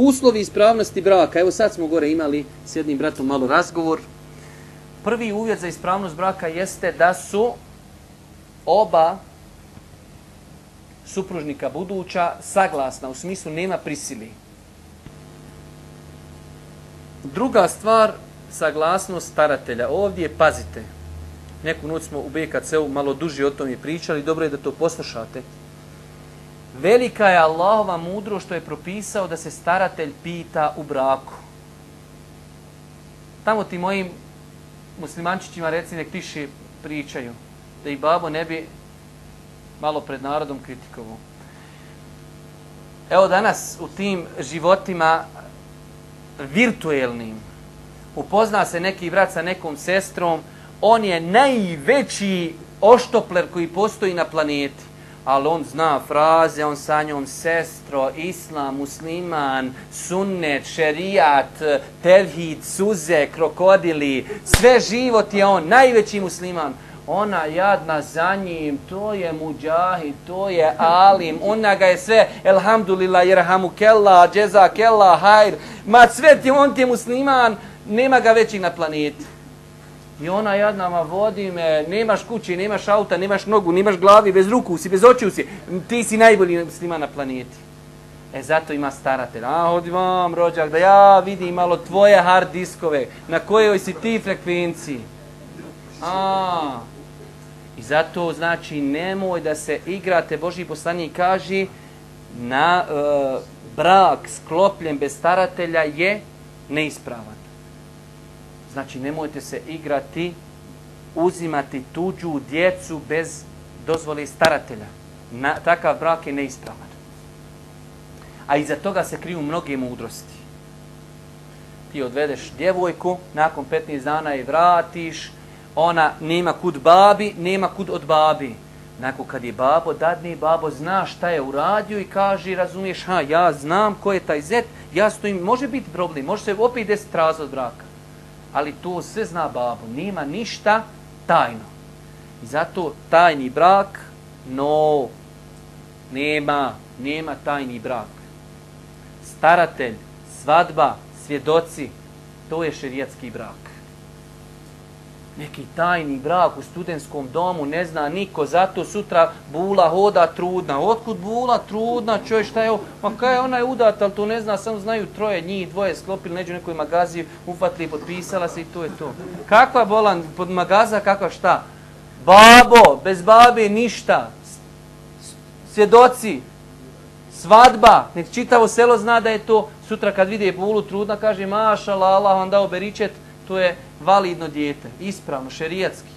Uslovi ispravnosti braka. Evo sad smo gore imali s jednim bratom malo razgovor. Prvi uvjet za ispravnost braka jeste da su oba supružnika buduća saglasna, u smislu nema prisili. Druga stvar, saglasnost staratelja. Ovdje pazite. Neku noć smo u BKC-u malo duži o tom i pričali, dobro je da to poslušate. Velika je Allahova mudro što je propisao da se staratelj pita u braku. Tamo ti mojim muslimančićima reci nek tiši pričaju. Da i babo ne bi malo pred narodom kritikovao. Evo danas u tim životima virtuelnim upozna se neki brat sa nekom sestrom, on je najveći oštopler koji postoji na planeti. Ali on zna fraze, on sa njom sestro, islam, musliman, sunnet, šerijat, tevhid, suze, krokodili, sve život je on, najveći musliman ona jadna za njim, to je muđahid, to je alim, ona ga je sve, elhamdulillah, jerhamu kella, džeza kella, hajr, ma sve ti, on ti musliman, nema ga veći na planeti. I ona jadna, ma vodi me, nemaš kući, nemaš auta, nemaš nogu, nemaš glavi, bez ruku si, bez očiju si, ti si najbolji musliman na planeti. E zato ima staratelj. A, hodi vam, rođak, da ja vidim malo tvoje hard diskove, na kojoj si ti frekvenciji. A, i zato znači nemoj da se igrate, Boži poslanik kaže na e, brak sklopljen bez staratelja je neispravan. Znači nemojte se igrati, uzimati tuđu djecu bez dozvole staratelja. Na, takav brak je neispravan. A iza toga se kriju mnoge mudrosti. Ti odvedeš djevojku, nakon 15 dana je vratiš, ona nema kud babi, nema kud od babi. Nakon kad je babo dadni, babo zna šta je uradio i kaže, razumiješ, ha, ja znam ko je taj zet, ja stojim, može biti problem, može se opet desiti razvod braka. Ali to sve zna babo, nema ništa tajno. I zato tajni brak, no, nema, nema tajni brak. Staratelj, svadba, svjedoci, to je šerijatski brak neki tajni brak u studentskom domu, ne zna niko, zato sutra bula hoda trudna. Otkud bula trudna, čovjek šta je ovo? Ma kaj je ona je udata, ali to ne zna, samo znaju troje njih, dvoje sklopili neđu nekoj magaziji, ufatili, potpisala se i to je to. Kakva bolan, pod magaza, kakva šta? Babo, bez babe ništa. Svjedoci, svadba, nek čitavo selo zna da je to, sutra kad vidi bulu trudna, kaže mašala, Allah vam dao beričet, to je validno dijete, ispravno, šerijatski.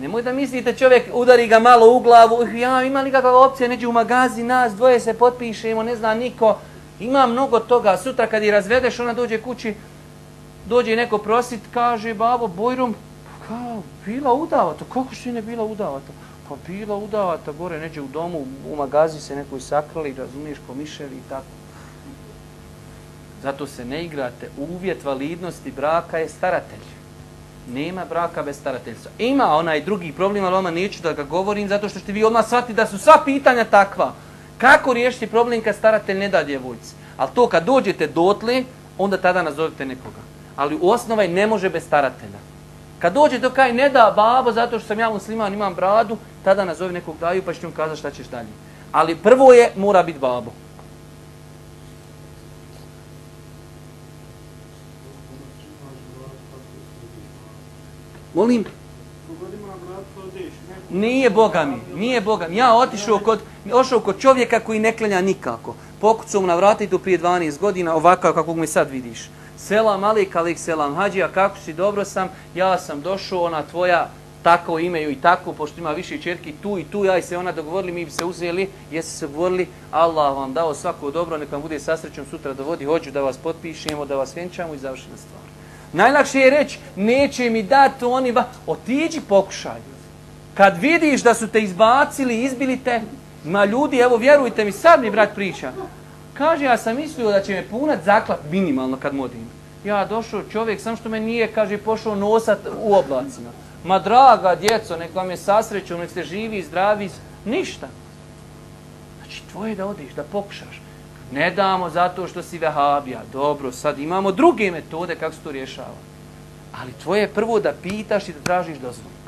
Nemoj da mislite čovjek udari ga malo u glavu, ja ima li kakva opcija, neđe u magazi, nas dvoje se potpišemo, ne zna niko. Ima mnogo toga, sutra kad je razvedeš, ona dođe kući, dođe neko prosit, kaže, babo, Bojrum, kao, bila udavata, kako što ne bila udavata? Pa bila udavata, gore neđe u domu, u magazi se nekoj sakrali, razumiješ, pomišeli i tako. Zato se ne igrate. Uvjet validnosti braka je staratelj. Nema braka bez starateljstva. Ima onaj drugi problem, ali vama neću da ga govorim, zato što ćete vi odmah shvatiti da su sva pitanja takva. Kako riješiti problem kad staratelj ne da djevojci? Ali to kad dođete dotle, onda tada nazovite nekoga. Ali u osnovaj ne može bez staratelja. Kad dođe do kaj ne da babo zato što sam ja musliman, imam bradu, tada nazovi nekog daju pa ću mu kazati šta ćeš dalje. Ali prvo je, mora biti babo. Molim? Nije Boga mi, nije Boga mi. Ja otišao kod, ošao kod čovjeka koji ne klanja nikako. Pokucao mu na vratitu prije 12 godina, ovakav kako mi sad vidiš. Selam alik, alik selam hađija, kako si, dobro sam, ja sam došao, ona tvoja, tako imeju i tako, pošto ima više čerki tu i tu, ja i se ona dogovorili, mi bi se uzeli, jeste se govorili, Allah vam dao svako dobro, neka vam bude sasrećom sutra dovodi, hoću da vas potpišemo, da vas vjenčamo i završena stvar. Najlakše je reći, neće mi dati oni, ba... otiđi pokušaj. Kad vidiš da su te izbacili, izbili te, ma ljudi, evo vjerujte mi, sad mi brat priča. Kaže, ja sam mislio da će me punat zaklap minimalno kad modim. Ja došao čovjek, sam što me nije, kaže, pošao nosat u oblacima. Ma draga djeco, nek vam je sasreću, nek ste živi, zdravi, ništa. Znači, tvoje da odiš, da pokušaš. Ne damo zato što si vehabija. Dobro, sad imamo druge metode kako se to rješava. Ali tvoje je prvo da pitaš i da tražiš dozvolu.